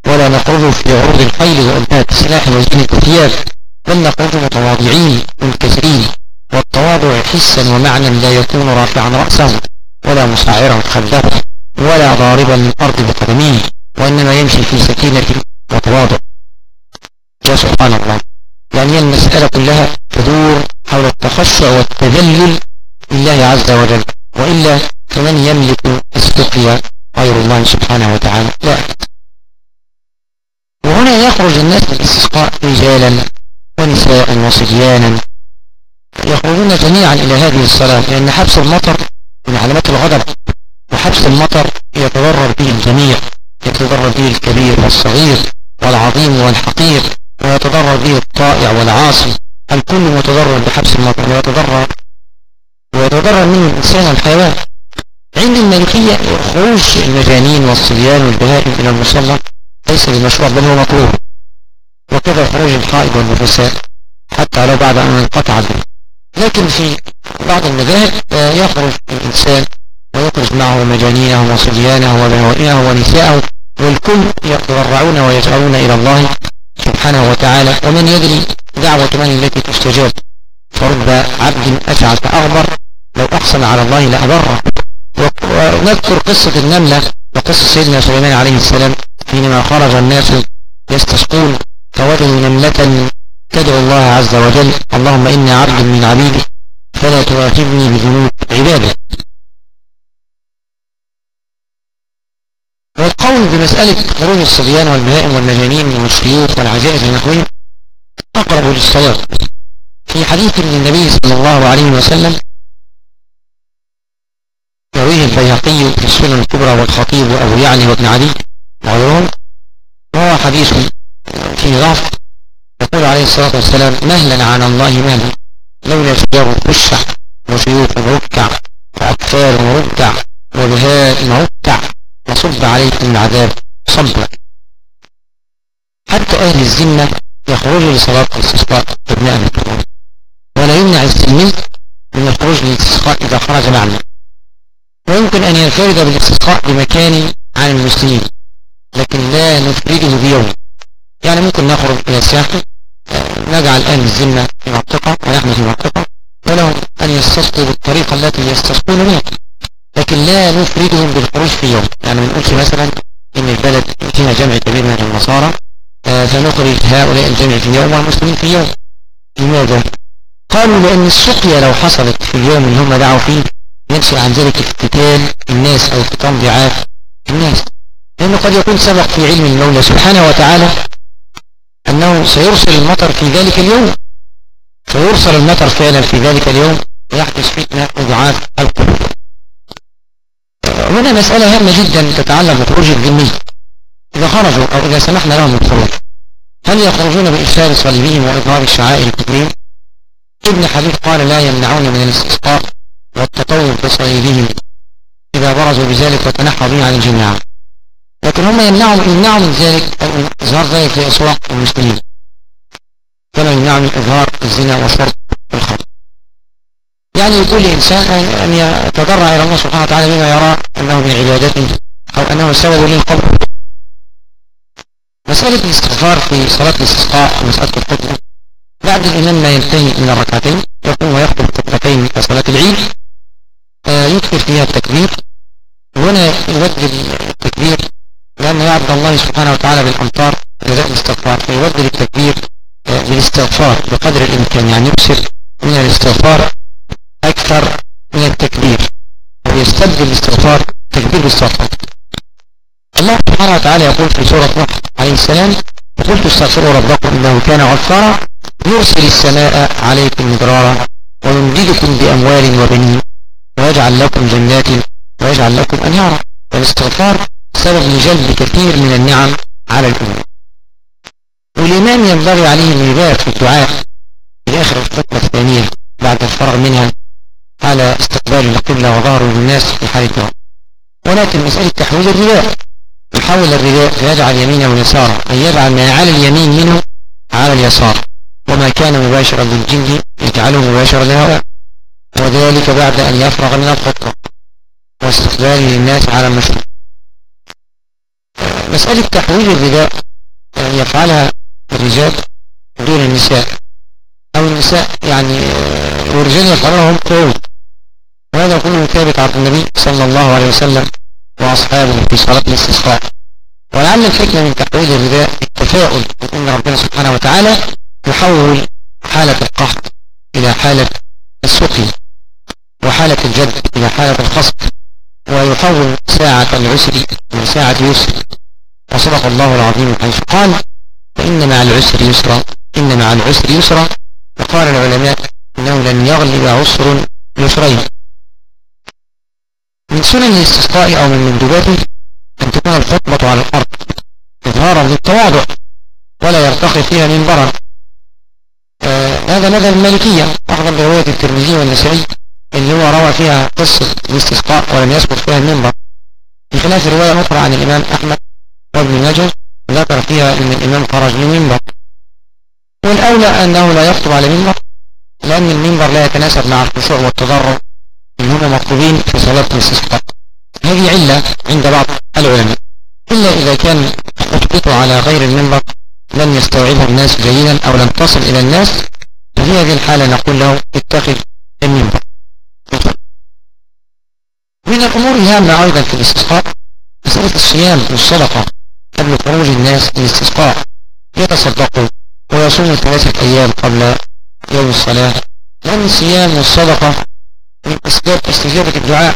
ولا نخرج في عروض الخيل وأنتات السلاح وزينة الثياب بل نخرج متواضعين منكسرين. والتواضع حسا ومعنى لا يكون رافعا رأسه ولا مسعرا خده ولا ضاربا الأرض بقدميه وإنما يمشي في سكينة وتواضع. يا سبحان الله. يعني المسألة كلها تدور حول التخشع والتذلل لله عز وجل. وإلا فمن يملك السقيا غير الله سبحانه وتعالى لا. وهنا يخرج الناس بالاستسقاء رجالا ونساء وصبيانا. يخرجون جميعا إلى هذه الصلاة لأن حبس المطر من علامات الغضب وحبس المطر يتضرر به الجميع يتضرر به الكبير والصغير والعظيم والحقير ويتضرر به الطائع والعاصي. الكل متضرر بحبس المطر ويتضرر ويتضرر منه الإنسان والحيوان عند المالكية خروج المجانين والصبيان والبهائم إلى المصلى ليس بمشروع بل هو مطلوب. وكذا خروج الحائض والنفساء حتى لو بعد أن انقطع به لكن في بعض المذاهب آه، يخرج الإنسان ويخرج معه مجانينه وصبيانه وبهوئنه ونساءه والكل يتضرعون ويجعلون إلى الله سبحانه وتعالى. ومن يدري دعوة من التي تستجاب. فرب عبد أشعث أغبر لو أقسم على الله لأبره. ونذكر قصة النملة وقصة سيدنا سليمان عليه السلام حينما خرج الناس يستسقون فوجدوا نملة تدعو الله عز وجل. اللهم إني عبد من عبيدك فلا تواخذني بذنوب عبادك والقول بمسألة خروج الصبيان والبهائم والمجانين والشيوخ والعجائز ونحوهم أقرب للصواب. في حديث للنبي صلى الله عليه وسلم يرويه البيهقي في السنن الكبرى والخطيب وأبو يعلي وابن علي وغيرهم. وهو حديث في ضعف يقول عليه الصلاة والسلام مهلا عن الله مهلا لولا شجار خشع وشيوخ ركع وأطفال ركع وبهائم ركع وصب عليكم العذاب صبا حتى أهل الذمة يخرجوا لصلاة الاستسقاء ابناء الكفار ولا يمنع السلمي من الخروج للاستسقاء إذا خرج معنا ينفرد بالاستسقاء بمكان عن المسلمين لكن لا نفرده بيوم. يعني ممكن نخرج إلى الساحل نجعل أهل الذمة في منطقة ونحن في منطقة ولهم أن يستسقوا بالطريقة التي يستسقون بها لكن لا نفردهم بالخروج في يوم. يعني ما نقولش مثلا إن البلد فيها جمع كبير من النصارى آه، فنخرج هؤلاء الجمع في يوم والمسلمين في يوم. لماذا؟ قالوا لأن السقيا لو حصلت في اليوم اللي هم دعوا فيه ينشأ عن ذلك افتتال الناس أو افتتان ضعاف الناس. لأنه قد يكون سبق في علم المولى سبحانه وتعالى أنه سيرسل المطر في ذلك اليوم. فيرسل المطر فعلا في ذلك اليوم ويحدث فتنة وضعاف القلوب هنا مسألة هامة جدا تتعلق بخروج الذمي. إذا خرجوا أو إذا سمحنا لهم بالخروج هل يخرجون بإرسال صليبهم وإظهار الشعائر الكبرين ابن حبيب قال لا يمنعون من الاستسقاء والتطور بصليبهم إذا برزوا بذلك وتنحوا به عن الجماعة لكن هم يمنعوا يمنعوا من ذلك أو إظهار ذلك في أسواق المسلمين. كما يمنعوا من إظهار الزنا والشرب والخمر يعني يقول الإنسان أن يتضرع إلى الله سبحانه وتعالى بما يرى أنه من عبادته أو أنه سبب للقبر مسألة الاستغفار في صلاة الاستسقاء ومسألة الخطبة بعد الإمام ما ينتهي من الركعتين يقوم ويخطب خطبتين في صلاة العيد. يدخل فيها التكبير وهنا يبدل التكبير لأنه يعبد الله سبحانه وتعالى بالأمطار جزاء الاستغفار فيبدل التكبير آه، بالاستغفار بقدر الإمكان يعني يكسر من الاستغفار أكثر من التكبير ويستبدل الاستغفار تكبير بالاستغفار. الله سبحانه وتعالى يقول في سورة نوح عليه السلام قلت استغفروا ربكم إنه كان غفارا يرسل السماء عليكم مدرارا ويمددكم بأموال وبنين. ويجعل لكم جنات ويجعل لكم أنهارا والاستغفار سبب لجلب كثير من النعم على الأمة. والإمام ينبغي عليه يبارك في الدعاء في آخر الخطبة الثانية بعد الفرغ منها على استقبال القبلة وظهره للناس في حال الدعاء. ولكن مسألة تحويل الرداء يحول الرداء فيجعل يمينه ويساره أي يجعل ما على اليمين منه على اليسار. وما كان مباشرا للجلد يجعله مباشرا للهواء. وذلك بعد أن يفرغ من الخطبة واستقباله للناس على المشروع. مسألة تحويل الرداء يفعلها الرجال دون النساء. أو النساء يعني والرجال يفعلونهم قعود وهذا كله ثابت عن النبي صلى الله عليه وسلم وأصحابه في صلاة الاستسقاء. ولعل الحكمة من تحويل الرداء التفاؤل بأن ربنا سبحانه وتعالى يحول حالة القحط إلى حالة السقي وحالة الجد إلى حالة الخصب ويحول ساعة العسر إلى ساعة يسر. وصدق الله العظيم حيث قال فإن مع العسر يسرا إن مع العسر يسرا وقال العلماء إنه لن يغلب عسر يسرين. من سنن الاستسقاء أو من مندوباته أن تكون الخطبة على الأرض إظهارا للتواضع ولا يرتقي فيها منبرا آه هذا مذهب المالكية أخذا برواية الترمذي والنسائي. اللي هو روى فيها قصة الاستسقاء ولم يذكر فيها المنبر. بخلاف رواية أخرى عن الإمام أحمد وابن ماجه ذكر فيها أن الإمام خرج من منبر والأولى أنه لا يخطب على منبر لأن المنبر لا يتناسب مع الخشوع والتضرع اللي هم مطلوبين في صلاة الاستسقاء. هذه علة عند بعض العلماء. إلا إذا كان خطبته على غير المنبر لم يستوعبه الناس جيدا أو لم تصل إلى الناس ففي هذه الحالة نقول له اتخذ المنبر. من الأمور الهامة أيضا في الاستسقاء مسألة الصيام والصدقة قبل خروج الناس للاستسقاء يتصدقوا ويصوموا ثلاثة أيام قبل يوم الصلاة. لأن الصيام والصدقة من أسباب استجابة الدعاء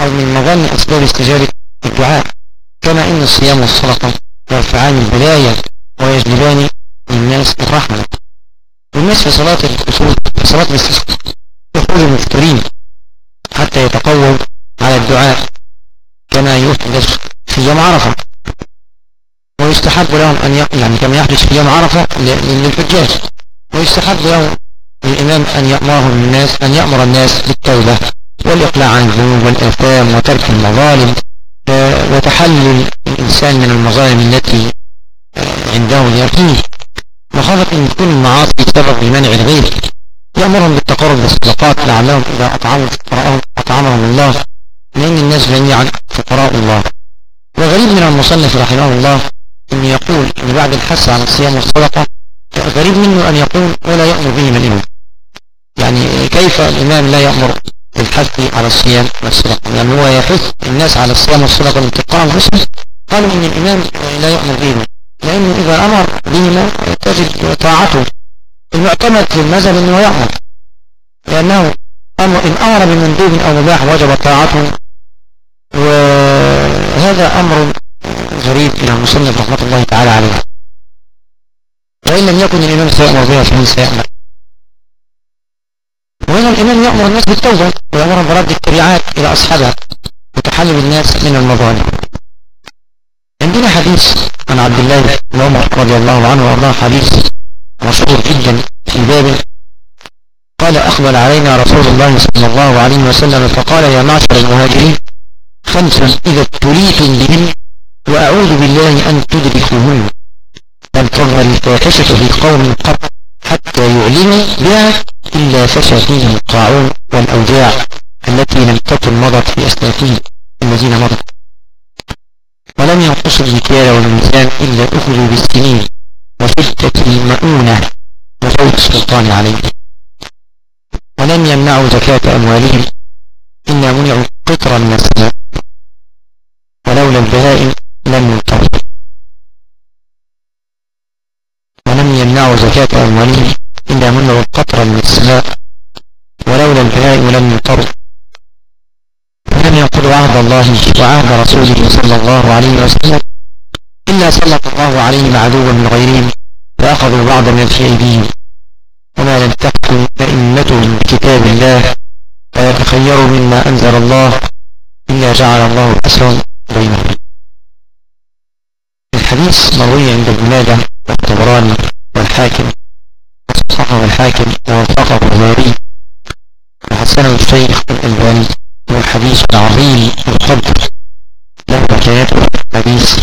أو من مظن أسباب استجابة الدعاء؟ كما إن الصيام والصدقة يرفعان البلايا ويجلبان للناس الرحمة. والناس في صلاة الكسوف في صلاة الاستسقاء يخرجوا مفطرين الدعاء كما يحدث في يوم عرفة. ويستحب لهم أن ي... يعني كما يحدث في يوم عرفة للحجاج. ويستحب لهم الإمام أن يأمرهم الناس أن يأمر الناس بالتوبة والإقلاع عن الذنوب والآثام وترك المظالم وتحلل الإنسان من المظالم التي عنده اليقين مخافة أن تكون المعاصي سبب لمنع الغير. يأمرهم بالتقرب بالصدقات لعلهم إذا أطعموا أطعمهم الله. لأن الناس جميعا فقراء الله. وغريب من المصنف رحمه الله أن يقول أن بعد الحث على الصيام والصدقة غريب منه أن يقول ولا يأمر به الإمام يعني كيف الإمام لا يأمر بالحث على الصيام والصدقة؟ يعني هو يحث الناس على الصيام والصدقة لاتقاء أنفسهم قالوا إن الإمام لا يأمر بهما لأنه إذا أمر بهما تجد طاعته. المعتمد في المذهب أنه يأمر. لأنه أمر إن أمر بمندوب أو مباح وجب طاعته. وهذا أمر غريب إلى المصنف رحمة الله تعالى عليه. وإن لم يكن الإمام سيأمر بها فمن سيأمر وهنا الإمام يأمر الناس بالتوبة ويأمر برد التبعات إلى أصحابها وتحلل الناس من المظالم. عندنا حديث عن عبد الله بن عمر رضي الله عنه وأرضاه حديث مشهور جدا في بابه. قال أقبل علينا رسول الله صلى الله عليه وسلم فقال يا معشر المهاجرين خمس إذا ابتليتم بهن وأعوذ بالله أن تدركوهن. لم تظهر الفاحشة في قوم قط حتى يعلنوا بها إلا فشى فيهم الطاعون والأوجاع التي لم تكن مضت في أسلافهم الذين مضت. ولم ينقصوا المكيال والميزان إلا أخذوا بالسنين وشدة المؤونة وفوت السلطان عليهم. ولم يمنعوا زكاة أموالهم إلا منعوا قطرا من السماء ولولا البهائم لم ينطروا ولم يمنعوا زكاة أموالهم إلا منعوا قطرا من السماء ولولا البهائم لم ينطروا ولم ينقضوا عهد الله وعهد رسوله صلى الله عليه وسلم إلا سلط الله عليهم عدوا من غيرهم فأخذوا بعض من أيديهم وما لم تحكم أئمتهم بكتاب الله فيتخيروا مما أنزل الله إلا جعل الله أسرا بينهم. الحديث مروي عند ابن ماجه والطبراني والحاكم وصححه الحاكم ووفقه البخاري وحسنه الشيخ الألباني والحديث العظيم القدر له حكايات الحديث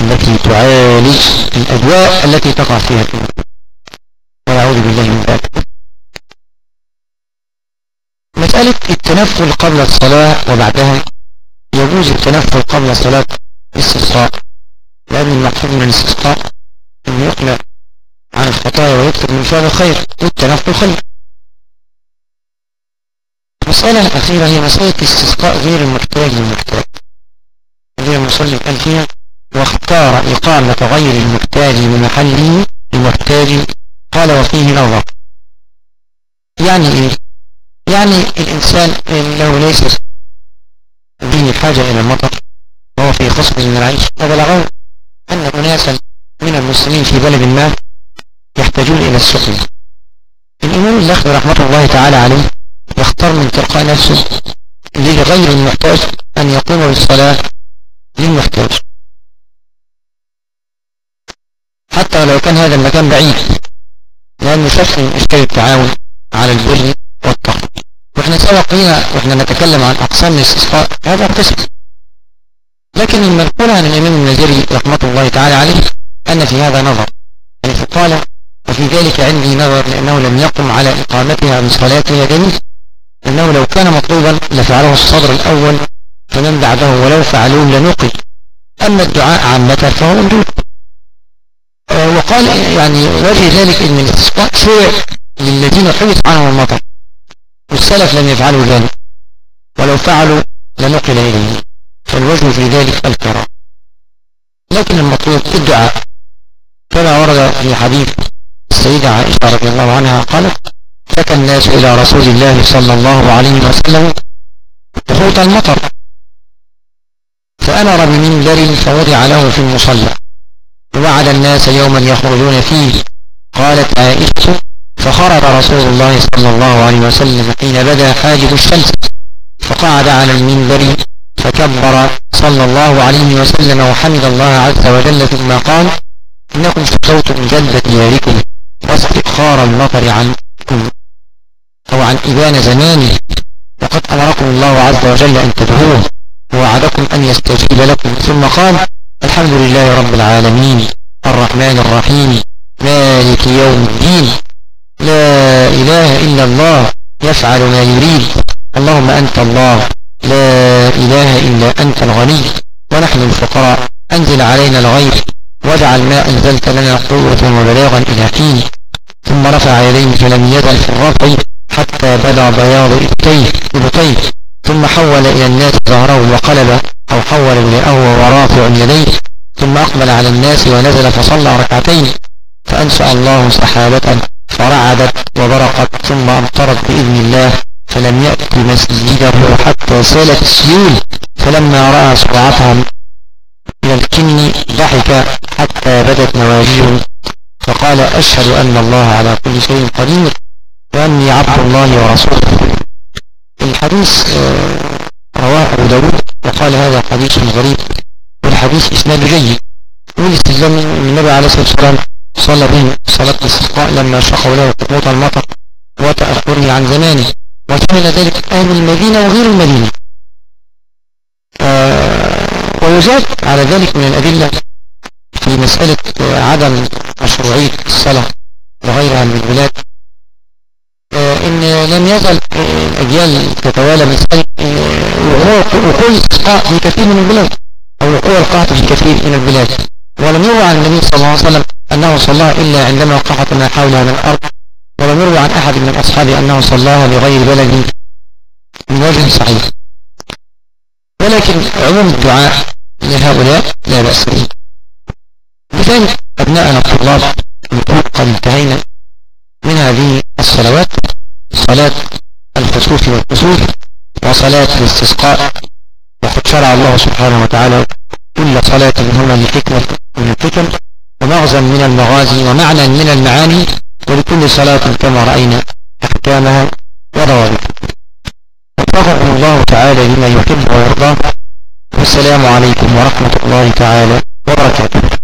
التي تعالج الأدواء التي تقع فيها الأمور ونعوذ بالله من ذلك. مسألة التنفل قبل الصلاة وبعدها يجوز التنفل قبل صلاة الاستسقاء لأن المقصود من الاستسقاء أن يقلع عن الخطايا ويكتب من فعل الخير والتنفل خير. المسألة الأخيرة هي مسألة استسقاء غير المحتاج للمحتاج. غير المصلي قال فيها واختار إقامة غير المحتاج بمحله المحتاج قال وفيه نظر يعني إيه؟ يعني الإنسان له ليس به حاجة إلى المطر وهو في خصم من العيش. وبلغوا أن أناسا من المسلمين في بلد ما يحتاجون إلى السقي الإمام اللخبي رحمة الله تعالى عليه يختار من تلقاء نفسه لغير المحتاج أن يقوم بالصلاة للمحتاج. حتى لو كان هذا المكان بعيد. لأنه شكل من أشكال التعاون على البر والتقوى. وإحنا سبق لنا وإحنا نتكلم عن أقسام الاستسقاء هذا قسم. لكن المنقول عن الإمام النزيري رحمة الله تعالى عليه أن في هذا نظر. يعني فقال وفي ذلك عندي نظر لأنه لم يقم على إقامتها من صلاتها جميل. أنه لو كان مطلوبا لفعله الصدر الأول فمن بعده ولو فعلوه لنقل. أما الدعاء عامة فهو مندوب وقال يعني وجه ذلك إن الاستسقاء شرع للذين حدث عنهم المطر والسلف لم يفعلوا ذلك ولو فعلوا لنقل إليه فالوجه في ذلك الكرام لكن المطلوب الدعاء كما ورد في حديث السيدة عائشة رضي الله عنها قالت شكى الناس إلى رسول الله صلى الله عليه وسلم خوط المطر فأمر بمنبر فوضع له في المصلى ووعد الناس يوما يخرجون فيه. قالت عائشة فخرج رسول الله صلى الله عليه وسلم حين بدا حاجب الشمس فقعد على المنبر فكبر صلى الله عليه وسلم وحمد الله عز وجل. ثم قال إنكم شكوتم جلد دياركم واستئخار المطر عنكم أو عن إبان زمانه وقد أمركم الله عز وجل أن تدعوه ووعدكم أن يستجيب لكم. ثم قال الحمد لله رب العالمين الرحمن الرحيم مالك يوم الدين لا إله إلا الله يفعل ما يريد اللهم أنت الله لا إله إلا أنت الغني ونحن الفقراء أنزل علينا الغيث واجعل ما أنزلت لنا قوة وبلاغا إلى حين ثم رفع يديه فلم يزل في الرفع حتى بدا بياض إبتيه ثم حول إلى الناس ظهره وقلب أو حول إليه وهو رافع يديه ثم أقبل على الناس ونزل فصلى ركعتين فأنشأ الله سحابة فرعدت وبرقت ثم أمطرت بإذن الله فلم يأت مسجده حتى سالت السيول فلما رأى سرعتها من الكن ضحك حتى بدت نواجيه فقال أشهد أن الله على كل شيء قدير وأني عبد الله ورسوله. الحديث آه، رواه أبو داود وقال هذا حديث غريب والحديث إسناد جيد. من النبي عليه الصلاة والسلام صلى بهم صلاة الاستسقاء لما شقوا له قطوط المطر وتأخره عن زمانه وشمل ذلك أهل المدينة وغير المدينة. آه ويزاد على ذلك من الأدلة في مسألة عدم مشروعية الصلاة لغيرها من البلاد. آه إن لم يزل الأجيال تتوالى مسألة آه وقوع في كثير من البلاد أو وقوع القحط في كثير من البلاد. ولم يروى عن النبي صلى الله عليه وسلم أنه صلى إلا عندما قحط ما حولها من الأرض ولم يروى عن أحد من أصحابه أنه صلاها لغير بلد من وجه صحيح. ولكن عموم الدعاء لهؤلاء لا بأس به. لذلك أبناءنا الطلاب نقول قد انتهينا من هذه الصلوات صلاة وصلاة الاستسقاء. وقد شرع الله سبحانه وتعالى كل صلاة هنا لحكمة من الحكم ومغزى من المغازي ومعنى من المعاني ولكل صلاة كما رأينا أحكامها وضوابطها. وفقكم الله تعالى لما يحب ويرضى والسلام عليكم ورحمة الله تعالى وبركاته.